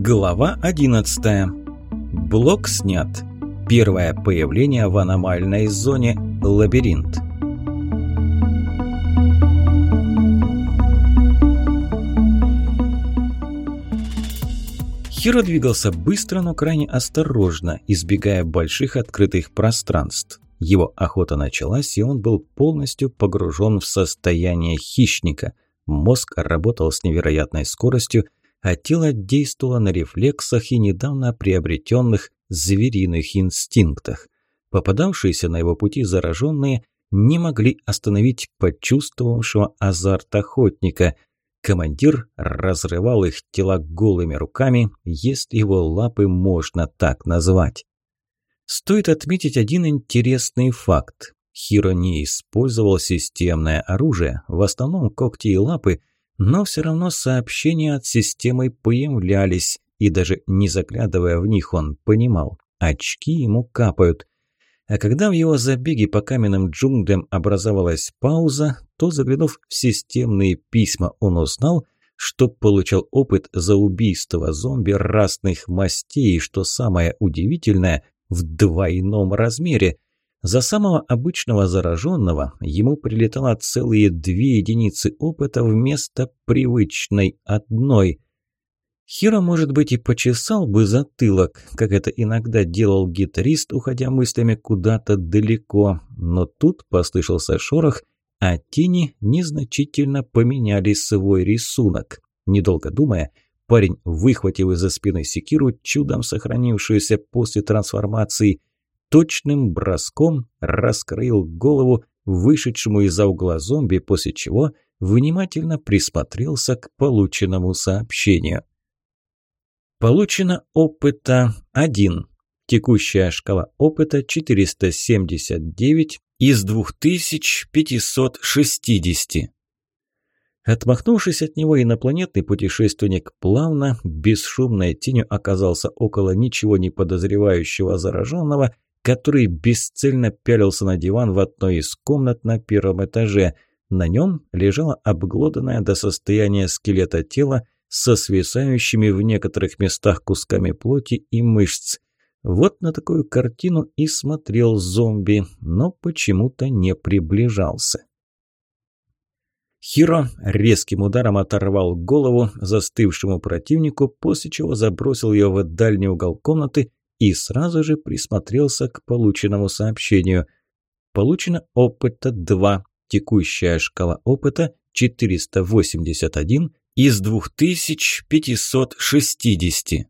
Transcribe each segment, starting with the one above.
Глава 11. Блок снят. Первое появление в аномальной зоне «Лабиринт». Хиро двигался быстро, но крайне осторожно, избегая больших открытых пространств. Его охота началась, и он был полностью погружен в состояние хищника. Мозг работал с невероятной скоростью, а тело действовало на рефлексах и недавно приобретенных звериных инстинктах. Попадавшиеся на его пути зараженные не могли остановить почувствовавшего азарт охотника. Командир разрывал их тела голыми руками, если его лапы можно так назвать. Стоит отметить один интересный факт. Хиро не использовал системное оружие, в основном когти и лапы, но все равно сообщения от системы появлялись, и даже не заглядывая в них, он понимал, очки ему капают. А когда в его забеге по каменным джунглям образовалась пауза, то, заглянув в системные письма, он узнал, что получал опыт за убийство зомби разных мастей, что самое удивительное, в двойном размере – за самого обычного зараженного ему прилетало целые две единицы опыта вместо привычной одной. Хиро, может быть, и почесал бы затылок, как это иногда делал гитарист, уходя мыслями куда-то далеко, но тут послышался шорох, а тени незначительно поменяли свой рисунок. Недолго думая, парень, выхватив из-за спины секиру, чудом сохранившуюся после трансформации, точным броском раскрыл голову вышедшему из-за угла зомби, после чего внимательно присмотрелся к полученному сообщению. Получено опыта 1. Текущая шкала опыта 479 из 2560. Отмахнувшись от него, инопланетный путешественник плавно, бесшумной тенью оказался около ничего не подозревающего зараженного который бесцельно пялился на диван в одной из комнат на первом этаже. На нем лежало обглоданное до состояния скелета тело со свисающими в некоторых местах кусками плоти и мышц. Вот на такую картину и смотрел зомби, но почему-то не приближался. Хиро резким ударом оторвал голову застывшему противнику, после чего забросил ее в дальний угол комнаты и сразу же присмотрелся к полученному сообщению. Получено опыта 2, текущая шкала опыта 481 из 2560.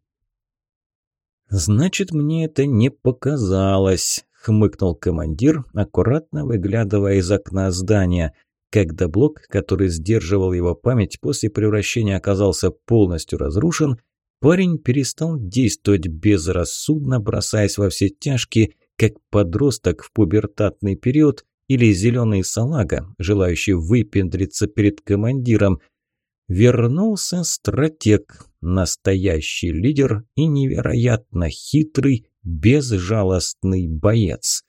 «Значит, мне это не показалось», – хмыкнул командир, аккуратно выглядывая из окна здания. Когда блок, который сдерживал его память после превращения, оказался полностью разрушен, Парень перестал действовать безрассудно, бросаясь во все тяжкие, как подросток в пубертатный период или зеленый салага, желающий выпендриться перед командиром. Вернулся стратег, настоящий лидер и невероятно хитрый, безжалостный боец.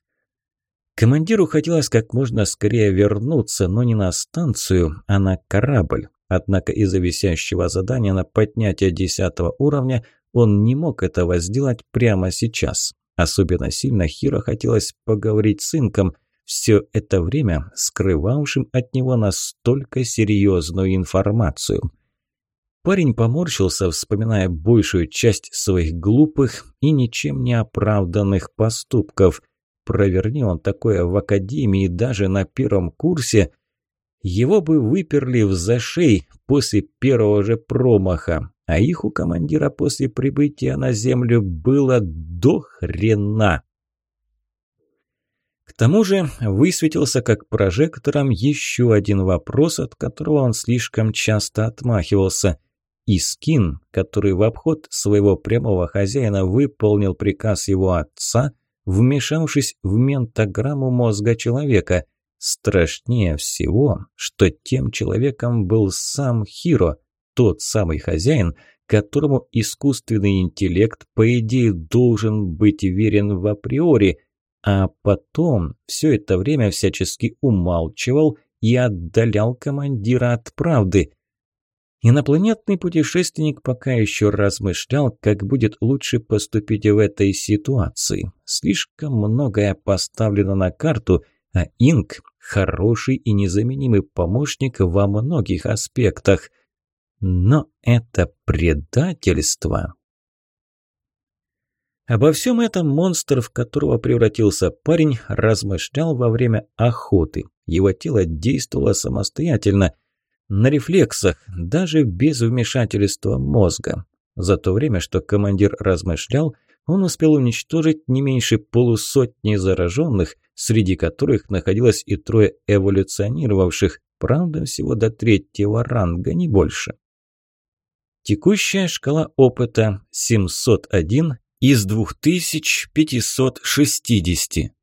Командиру хотелось как можно скорее вернуться, но не на станцию, а на корабль. Однако из-за висящего задания на поднятие десятого уровня он не мог этого сделать прямо сейчас. Особенно сильно Хиро хотелось поговорить с Инком, все это время скрывавшим от него настолько серьезную информацию. Парень поморщился, вспоминая большую часть своих глупых и ничем не оправданных поступков. Проверни он такое в академии даже на первом курсе, его бы выперли в зашей после первого же промаха, а их у командира после прибытия на землю было до хрена. К тому же высветился как прожектором еще один вопрос, от которого он слишком часто отмахивался. Искин, который в обход своего прямого хозяина выполнил приказ его отца, вмешавшись в ментограмму мозга человека – Страшнее всего, что тем человеком был сам Хиро, тот самый хозяин, которому искусственный интеллект, по идее, должен быть верен в априори, а потом все это время всячески умалчивал и отдалял командира от правды. Инопланетный путешественник пока еще размышлял, как будет лучше поступить в этой ситуации. Слишком многое поставлено на карту, а Инк – хороший и незаменимый помощник во многих аспектах. Но это предательство. Обо всем этом монстр, в которого превратился парень, размышлял во время охоты. Его тело действовало самостоятельно – на рефлексах, даже без вмешательства мозга. За то время, что командир размышлял, он успел уничтожить не меньше полусотни зараженных, среди которых находилось и трое эволюционировавших, правда, всего до третьего ранга, не больше. Текущая шкала опыта 701 из 2560.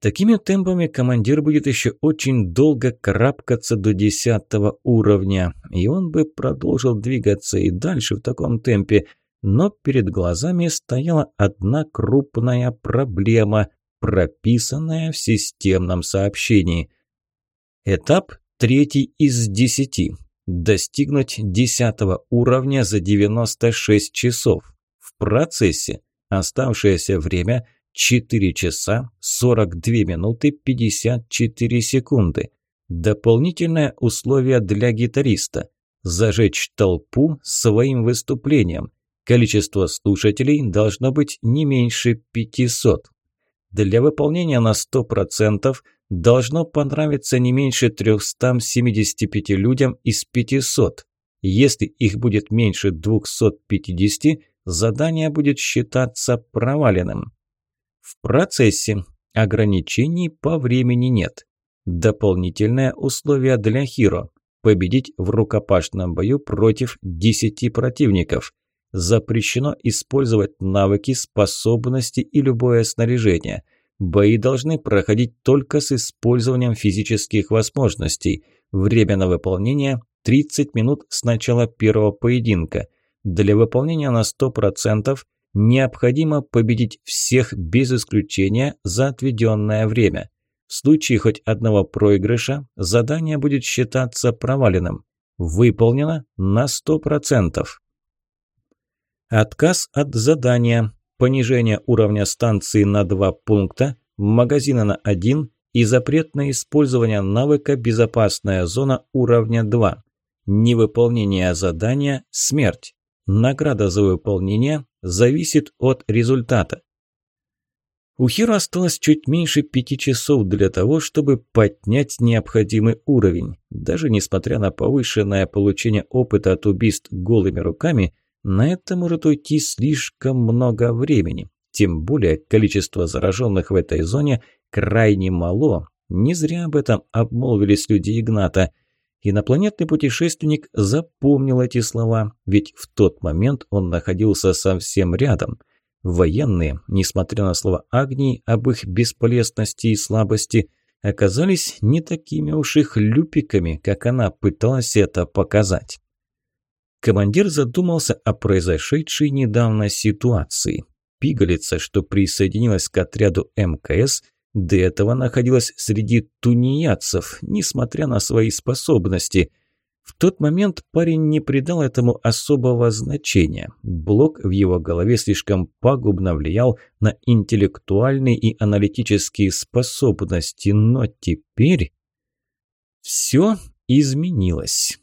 Такими темпами командир будет еще очень долго карабкаться до десятого уровня, и он бы продолжил двигаться и дальше в таком темпе, но перед глазами стояла одна крупная проблема, прописанная в системном сообщении. Этап третий из десяти. Достигнуть десятого уровня за 96 часов. В процессе оставшееся время – 4 часа 42 минуты 54 секунды. Дополнительное условие для гитариста – зажечь толпу своим выступлением. Количество слушателей должно быть не меньше 500. Для выполнения на 100% должно понравиться не меньше 375 людям из 500. Если их будет меньше 250, задание будет считаться проваленным. В процессе ограничений по времени нет. Дополнительное условие для Хиро – победить в рукопашном бою против 10 противников. Запрещено использовать навыки, способности и любое снаряжение. Бои должны проходить только с использованием физических возможностей. Время на выполнение – 30 минут с начала первого поединка. Для выполнения на 100% – необходимо победить всех без исключения за отведенное время. В случае хоть одного проигрыша задание будет считаться проваленным. Выполнено на 100%. Отказ от задания, понижение уровня станции на 2 пункта, магазина на 1 и запрет на использование навыка «Безопасная зона» уровня 2. Невыполнение задания – смерть. Награда за выполнение зависит от результата. У Хиро осталось чуть меньше пяти часов для того, чтобы поднять необходимый уровень. Даже несмотря на повышенное получение опыта от убийств голыми руками, на это может уйти слишком много времени. Тем более количество зараженных в этой зоне крайне мало. Не зря об этом обмолвились люди Игната – Инопланетный путешественник запомнил эти слова, ведь в тот момент он находился совсем рядом. Военные, несмотря на слова Агнии об их бесполезности и слабости, оказались не такими уж и хлюпиками, как она пыталась это показать. Командир задумался о произошедшей недавно ситуации. Пигалица, что присоединилась к отряду МКС – до этого находилась среди тунеядцев, несмотря на свои способности. В тот момент парень не придал этому особого значения. Блок в его голове слишком пагубно влиял на интеллектуальные и аналитические способности, но теперь все изменилось.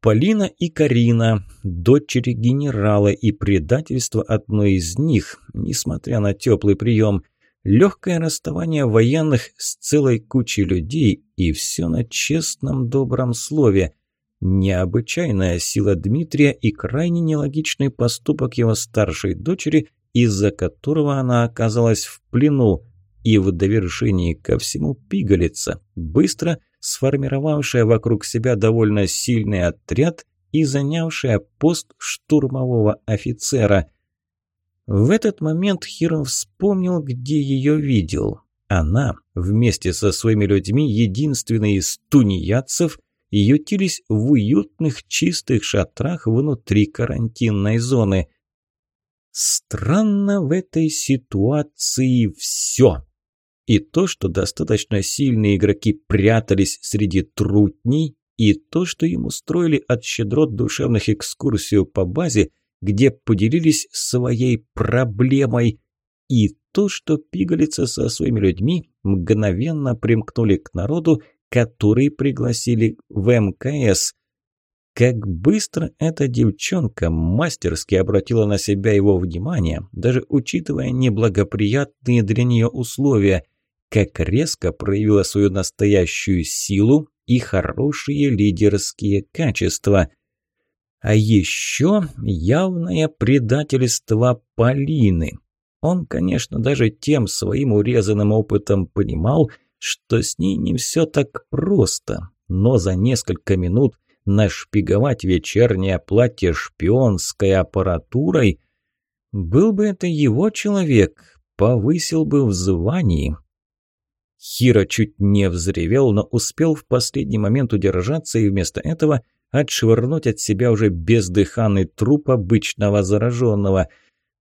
Полина и Карина, дочери генерала и предательство одной из них, несмотря на теплый прием – легкое расставание военных с целой кучей людей и все на честном добром слове. Необычайная сила Дмитрия и крайне нелогичный поступок его старшей дочери, из-за которого она оказалась в плену, и в довершении ко всему пигалица, быстро сформировавшая вокруг себя довольно сильный отряд и занявшая пост штурмового офицера – в этот момент Хиро вспомнил, где ее видел. Она, вместе со своими людьми, единственные из тунеядцев, ютились в уютных чистых шатрах внутри карантинной зоны. Странно в этой ситуации все. И то, что достаточно сильные игроки прятались среди трутней, и то, что ему устроили от щедрот душевных экскурсию по базе, где поделились своей проблемой, и то, что пигалицы со своими людьми мгновенно примкнули к народу, который пригласили в МКС. Как быстро эта девчонка мастерски обратила на себя его внимание, даже учитывая неблагоприятные для нее условия, как резко проявила свою настоящую силу и хорошие лидерские качества. А еще явное предательство Полины. Он, конечно, даже тем своим урезанным опытом понимал, что с ней не все так просто, но за несколько минут нашпиговать вечернее платье шпионской аппаратурой был бы это его человек, повысил бы в звании. Хиро чуть не взревел, но успел в последний момент удержаться и вместо этого отшвырнуть от себя уже бездыханный труп обычного зараженного.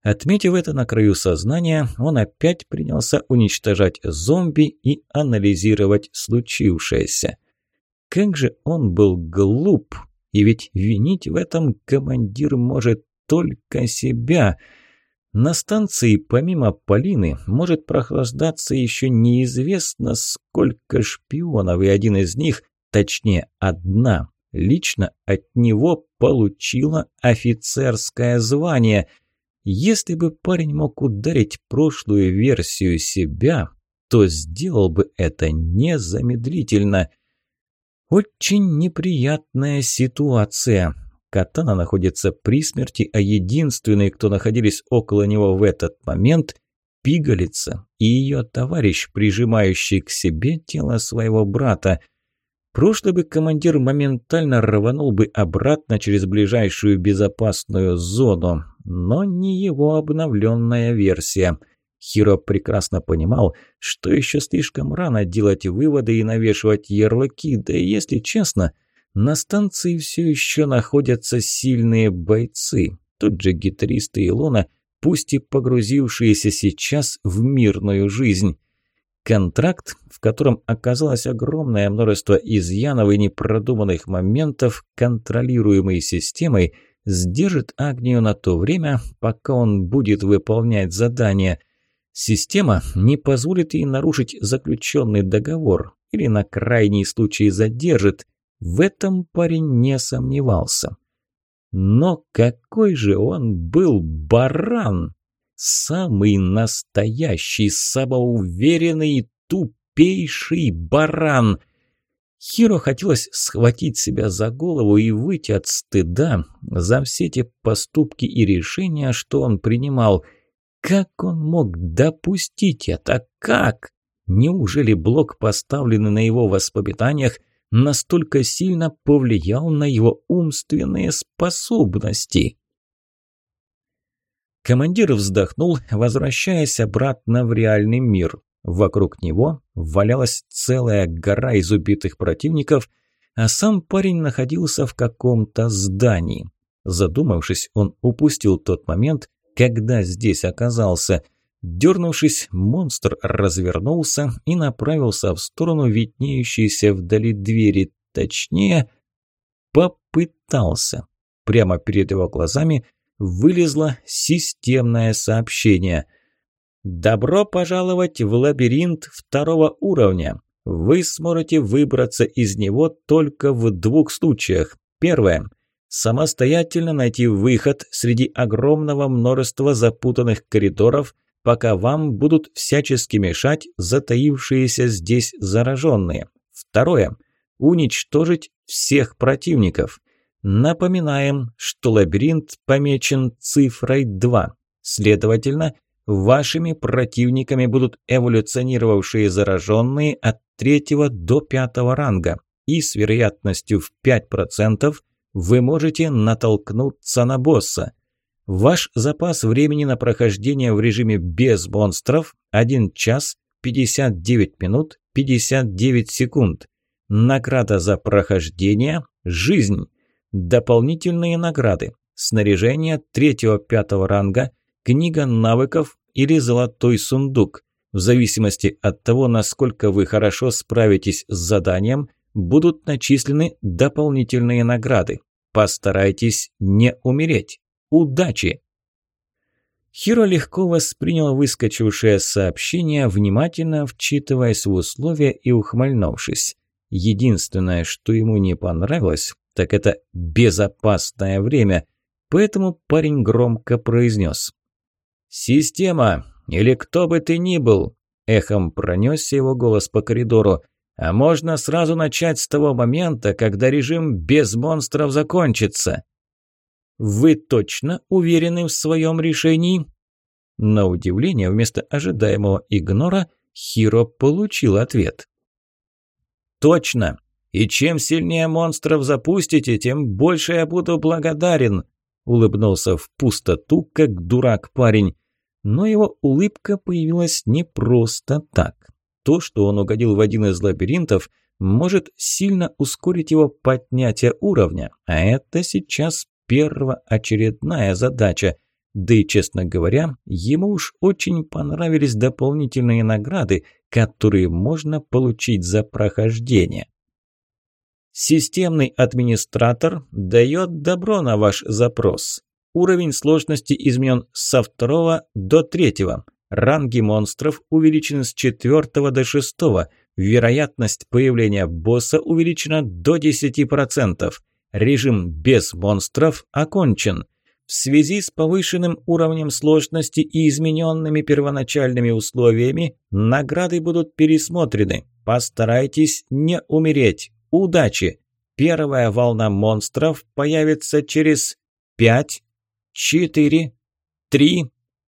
Отметив это на краю сознания, он опять принялся уничтожать зомби и анализировать случившееся. Как же он был глуп, и ведь винить в этом командир может только себя – на станции помимо Полины может прохлаждаться еще неизвестно сколько шпионов, и один из них, точнее одна, лично от него получила офицерское звание. Если бы парень мог ударить прошлую версию себя, то сделал бы это незамедлительно. Очень неприятная ситуация. Катана находится при смерти, а единственные, кто находились около него в этот момент – пигалица и ее товарищ, прижимающий к себе тело своего брата. Прошлый бы командир моментально рванул бы обратно через ближайшую безопасную зону, но не его обновленная версия. Хиро прекрасно понимал, что еще слишком рано делать выводы и навешивать ярлыки, да и если честно – на станции все еще находятся сильные бойцы, тот же гитарист Илона, пусть и погрузившиеся сейчас в мирную жизнь. Контракт, в котором оказалось огромное множество изъянов и непродуманных моментов, контролируемый системой, сдержит Агнию на то время, пока он будет выполнять задание. Система не позволит ей нарушить заключенный договор или на крайний случай задержит – в этом парень не сомневался. Но какой же он был баран! Самый настоящий, самоуверенный, тупейший баран! Хиро хотелось схватить себя за голову и выйти от стыда за все те поступки и решения, что он принимал. Как он мог допустить это? Как? Неужели блок, поставленный на его воспоминаниях, настолько сильно повлиял на его умственные способности. Командир вздохнул, возвращаясь обратно в реальный мир. Вокруг него валялась целая гора из убитых противников, а сам парень находился в каком-то здании. Задумавшись, он упустил тот момент, когда здесь оказался – Дернувшись, монстр развернулся и направился в сторону виднеющейся вдали двери, точнее, попытался. Прямо перед его глазами вылезло системное сообщение. «Добро пожаловать в лабиринт второго уровня. Вы сможете выбраться из него только в двух случаях. Первое – самостоятельно найти выход среди огромного множества запутанных коридоров – пока вам будут всячески мешать затаившиеся здесь зараженные. Второе. Уничтожить всех противников. Напоминаем, что лабиринт помечен цифрой 2. Следовательно, вашими противниками будут эволюционировавшие зараженные от третьего до пятого ранга. И с вероятностью в 5% вы можете натолкнуться на босса. Ваш запас времени на прохождение в режиме без монстров – 1 час 59 минут 59 секунд. Награда за прохождение – жизнь. Дополнительные награды – снаряжение 3-5 ранга, книга навыков или золотой сундук. В зависимости от того, насколько вы хорошо справитесь с заданием, будут начислены дополнительные награды. Постарайтесь не умереть. Удачи! Хиро легко воспринял выскочившее сообщение, внимательно вчитываясь в условия и ухмыльнувшись. Единственное, что ему не понравилось, так это безопасное время, поэтому парень громко произнес. «Система, или кто бы ты ни был!» Эхом пронесся его голос по коридору. «А можно сразу начать с того момента, когда режим без монстров закончится!» «Вы точно уверены в своем решении?» На удивление, вместо ожидаемого игнора, Хиро получил ответ. «Точно! И чем сильнее монстров запустите, тем больше я буду благодарен!» Улыбнулся в пустоту, как дурак парень. Но его улыбка появилась не просто так. То, что он угодил в один из лабиринтов, может сильно ускорить его поднятие уровня, а это сейчас первоочередная задача. Да и, честно говоря, ему уж очень понравились дополнительные награды, которые можно получить за прохождение. Системный администратор дает добро на ваш запрос. Уровень сложности изменен со второго до третьего. Ранги монстров увеличены с четвертого до шестого. Вероятность появления босса увеличена до 10%. Режим без монстров окончен. В связи с повышенным уровнем сложности и измененными первоначальными условиями награды будут пересмотрены. Постарайтесь не умереть. Удачи! Первая волна монстров появится через пять, четыре, три,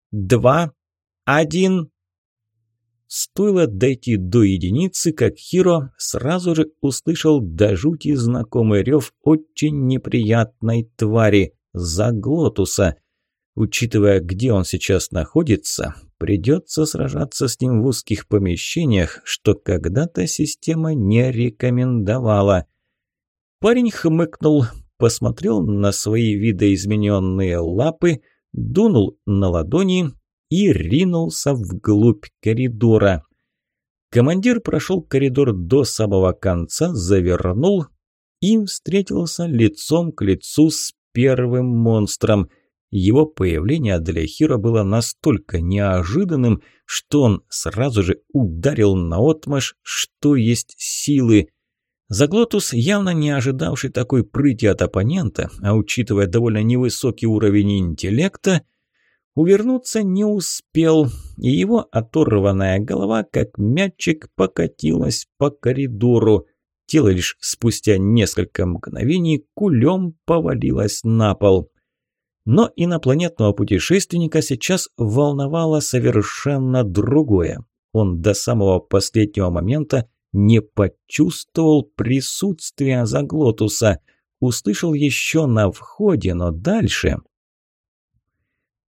два, один. Стоило дойти до единицы, как Хиро сразу же услышал до жути знакомый рев очень неприятной твари – Заглотуса. Учитывая, где он сейчас находится, придется сражаться с ним в узких помещениях, что когда-то система не рекомендовала. Парень хмыкнул, посмотрел на свои видоизмененные лапы, дунул на ладони и ринулся вглубь коридора. Командир прошел коридор до самого конца, завернул и встретился лицом к лицу с первым монстром. Его появление для Хиро было настолько неожиданным, что он сразу же ударил наотмашь, что есть силы. Заглотус, явно не ожидавший такой прыти от оппонента, а учитывая довольно невысокий уровень интеллекта, Увернуться не успел, и его оторванная голова, как мячик, покатилась по коридору. Тело лишь спустя несколько мгновений кулем повалилось на пол. Но инопланетного путешественника сейчас волновало совершенно другое. Он до самого последнего момента не почувствовал присутствия Заглотуса. Услышал еще на входе, но дальше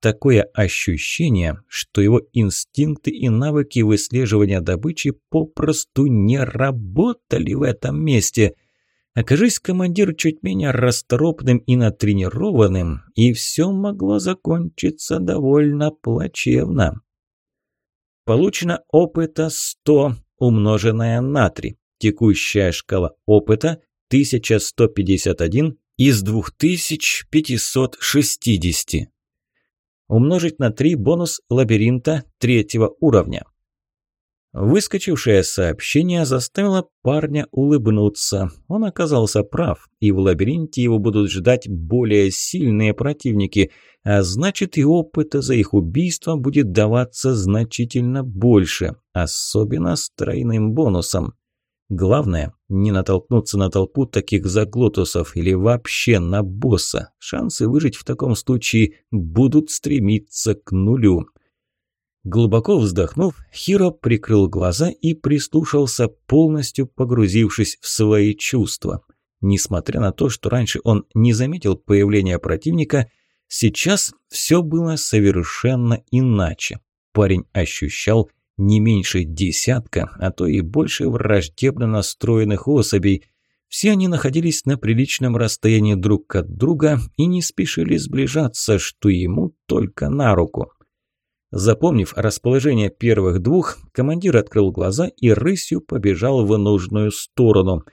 такое ощущение, что его инстинкты и навыки выслеживания добычи попросту не работали в этом месте. Окажись командир чуть менее расторопным и натренированным, и все могло закончиться довольно плачевно. Получено опыта 100, умноженное на 3. Текущая шкала опыта 1151 из 2560 умножить на 3 бонус лабиринта третьего уровня. Выскочившее сообщение заставило парня улыбнуться. Он оказался прав, и в лабиринте его будут ждать более сильные противники, а значит и опыта за их убийство будет даваться значительно больше, особенно с тройным бонусом. Главное, не натолкнуться на толпу таких заглотусов или вообще на босса. Шансы выжить в таком случае будут стремиться к нулю. Глубоко вздохнув, Хиро прикрыл глаза и прислушался, полностью погрузившись в свои чувства. Несмотря на то, что раньше он не заметил появления противника, сейчас все было совершенно иначе. Парень ощущал не меньше десятка, а то и больше враждебно настроенных особей. Все они находились на приличном расстоянии друг от друга и не спешили сближаться, что ему только на руку. Запомнив расположение первых двух, командир открыл глаза и рысью побежал в нужную сторону.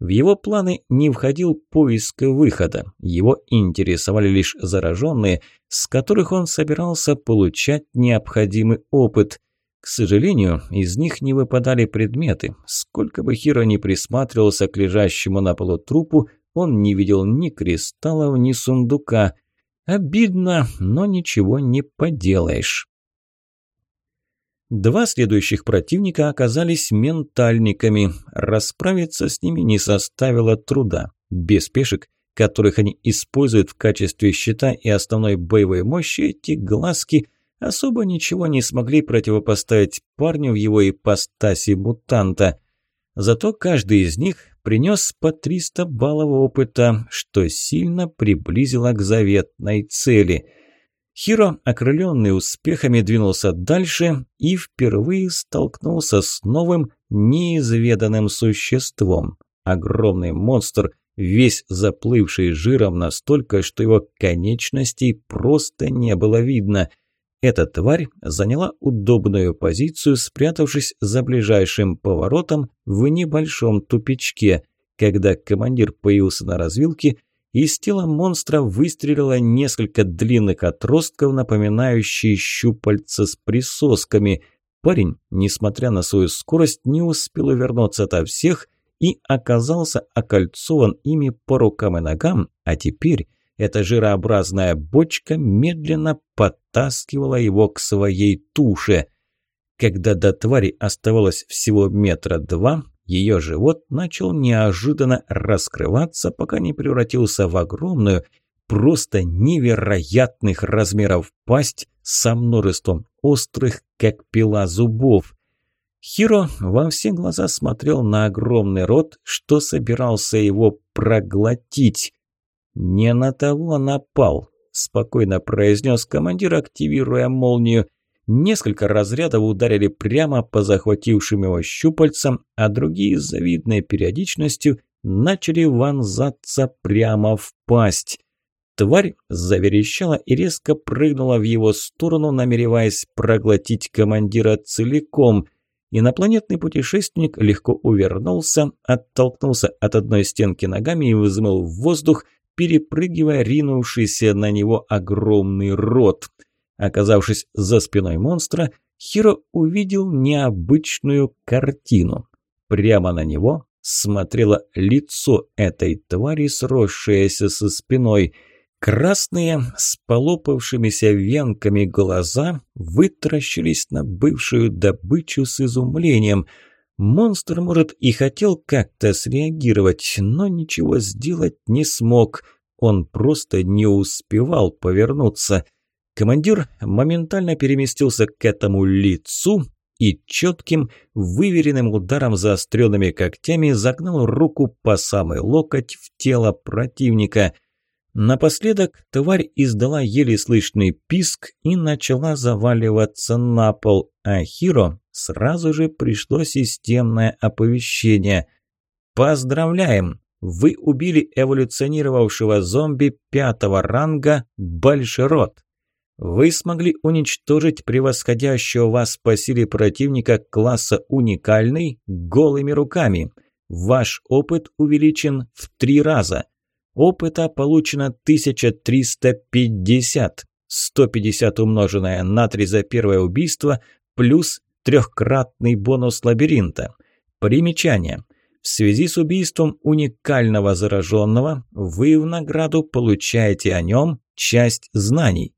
В его планы не входил поиск выхода. Его интересовали лишь зараженные, с которых он собирался получать необходимый опыт. К сожалению, из них не выпадали предметы. Сколько бы Хиро ни присматривался к лежащему на полу трупу, он не видел ни кристаллов, ни сундука. Обидно, но ничего не поделаешь. Два следующих противника оказались ментальниками. Расправиться с ними не составило труда. Без пешек, которых они используют в качестве щита и основной боевой мощи, эти глазки особо ничего не смогли противопоставить парню в его ипостаси мутанта. Зато каждый из них принес по 300 баллов опыта, что сильно приблизило к заветной цели – Хиро, окрыленный успехами, двинулся дальше и впервые столкнулся с новым, неизведанным существом. Огромный монстр, весь заплывший жиром настолько, что его конечностей просто не было видно. Эта тварь заняла удобную позицию, спрятавшись за ближайшим поворотом в небольшом тупичке. Когда командир появился на развилке, из тела монстра выстрелило несколько длинных отростков, напоминающие щупальца с присосками. Парень, несмотря на свою скорость, не успел увернуться ото всех и оказался окольцован ими по рукам и ногам, а теперь эта жирообразная бочка медленно подтаскивала его к своей туше. Когда до твари оставалось всего метра два, ее живот начал неожиданно раскрываться, пока не превратился в огромную, просто невероятных размеров пасть со множеством острых, как пила зубов. Хиро во все глаза смотрел на огромный рот, что собирался его проглотить. «Не на того напал», – спокойно произнес командир, активируя молнию. Несколько разрядов ударили прямо по захватившим его щупальцам, а другие с завидной периодичностью начали вонзаться прямо в пасть. Тварь заверещала и резко прыгнула в его сторону, намереваясь проглотить командира целиком. Инопланетный путешественник легко увернулся, оттолкнулся от одной стенки ногами и взмыл в воздух, перепрыгивая ринувшийся на него огромный рот – Оказавшись за спиной монстра, Хиро увидел необычную картину. Прямо на него смотрело лицо этой твари, сросшееся со спиной. Красные, с полопавшимися венками глаза вытаращились на бывшую добычу с изумлением. Монстр, может, и хотел как-то среагировать, но ничего сделать не смог. Он просто не успевал повернуться. Командир моментально переместился к этому лицу и четким, выверенным ударом заостренными когтями загнал руку по самый локоть в тело противника. Напоследок тварь издала еле слышный писк и начала заваливаться на пол, а Хиро сразу же пришло системное оповещение. «Поздравляем! Вы убили эволюционировавшего зомби пятого ранга Большерот!» Вы смогли уничтожить превосходящего вас по силе противника класса «Уникальный» голыми руками. Ваш опыт увеличен в три раза. Опыта получено 1350. 150 умноженное на 3 за первое убийство плюс трехкратный бонус лабиринта. Примечание. В связи с убийством уникального зараженного вы в награду получаете о нем часть знаний.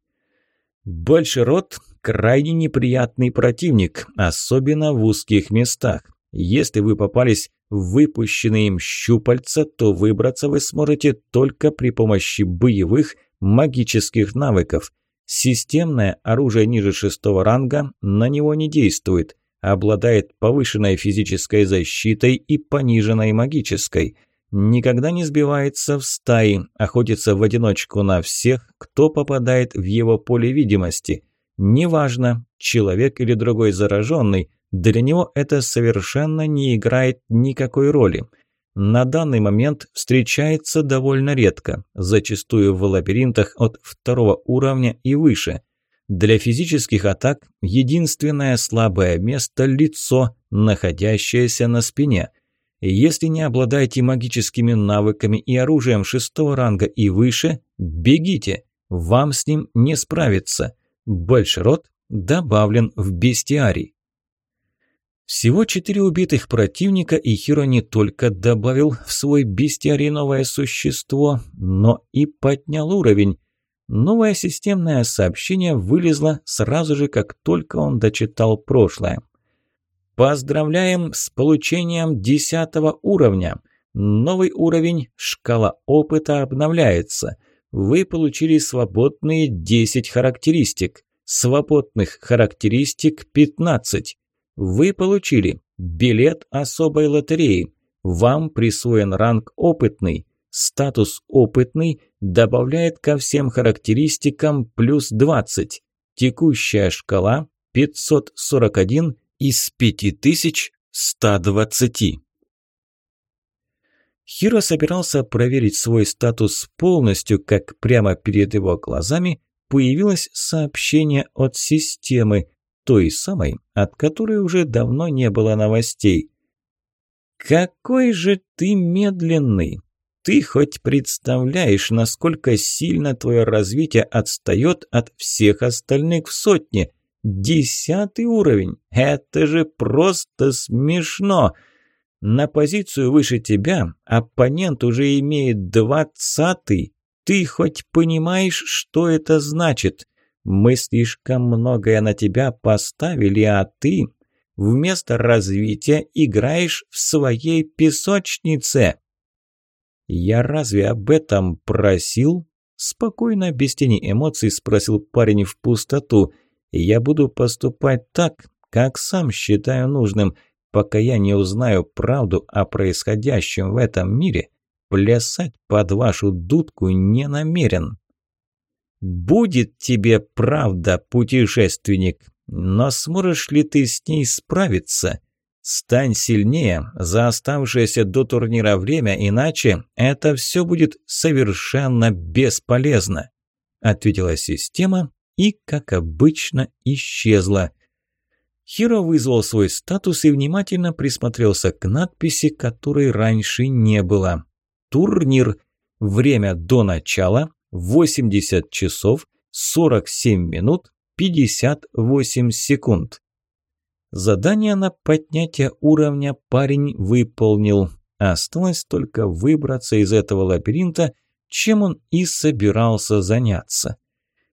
Большерод – крайне неприятный противник, особенно в узких местах. Если вы попались выпущенные им щупальца, то выбраться вы сможете только при помощи боевых магических навыков. Системное оружие ниже шестого ранга на него не действует, обладает повышенной физической защитой и пониженной магической – никогда не сбивается в стаи, охотится в одиночку на всех, кто попадает в его поле видимости. Неважно, человек или другой зараженный, для него это совершенно не играет никакой роли. На данный момент встречается довольно редко, зачастую в лабиринтах от второго уровня и выше. Для физических атак единственное слабое место – лицо, находящееся на спине – Если не обладаете магическими навыками и оружием шестого ранга и выше, бегите. Вам с ним не справиться. Большерод добавлен в бестиарий. Всего четыре убитых противника, и Хиро не только добавил в свой бестиарий новое существо, но и поднял уровень. Новое системное сообщение вылезло сразу же, как только он дочитал прошлое. Поздравляем с получением десятого уровня. Новый уровень, шкала опыта обновляется. Вы получили свободные 10 характеристик. Свободных характеристик 15. Вы получили билет особой лотереи. Вам присвоен ранг опытный. Статус опытный добавляет ко всем характеристикам плюс 20. Текущая шкала 541 из 5120. Хиро собирался проверить свой статус полностью, как прямо перед его глазами появилось сообщение от системы, той самой, от которой уже давно не было новостей. «Какой же ты медленный! Ты хоть представляешь, насколько сильно твое развитие отстает от всех остальных в сотне? Десятый уровень! Это же просто смешно!» На позицию выше тебя оппонент уже имеет двадцатый. Ты хоть понимаешь, что это значит? Мы слишком многое на тебя поставили, а ты вместо развития играешь в своей песочнице. Я разве об этом просил? Спокойно, без тени эмоций спросил парень в пустоту. Я буду поступать так, как сам считаю нужным. Пока я не узнаю правду о происходящем в этом мире, плясать под вашу дудку не намерен. Будет тебе правда, путешественник, но сможешь ли ты с ней справиться? Стань сильнее за оставшееся до турнира время, иначе это все будет совершенно бесполезно», ответила система и, как обычно, исчезла. Хиро вызвал свой статус и внимательно присмотрелся к надписи, которой раньше не было. Турнир. Время до начала 80 часов 47 минут 58 секунд. Задание на поднятие уровня парень выполнил. Осталось только выбраться из этого лабиринта, чем он и собирался заняться.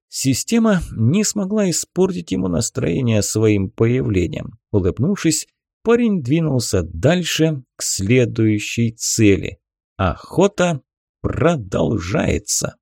Система не смогла испортить ему настроение своим появлением. Улыбнувшись, парень двинулся дальше к следующей цели. Охота продолжается.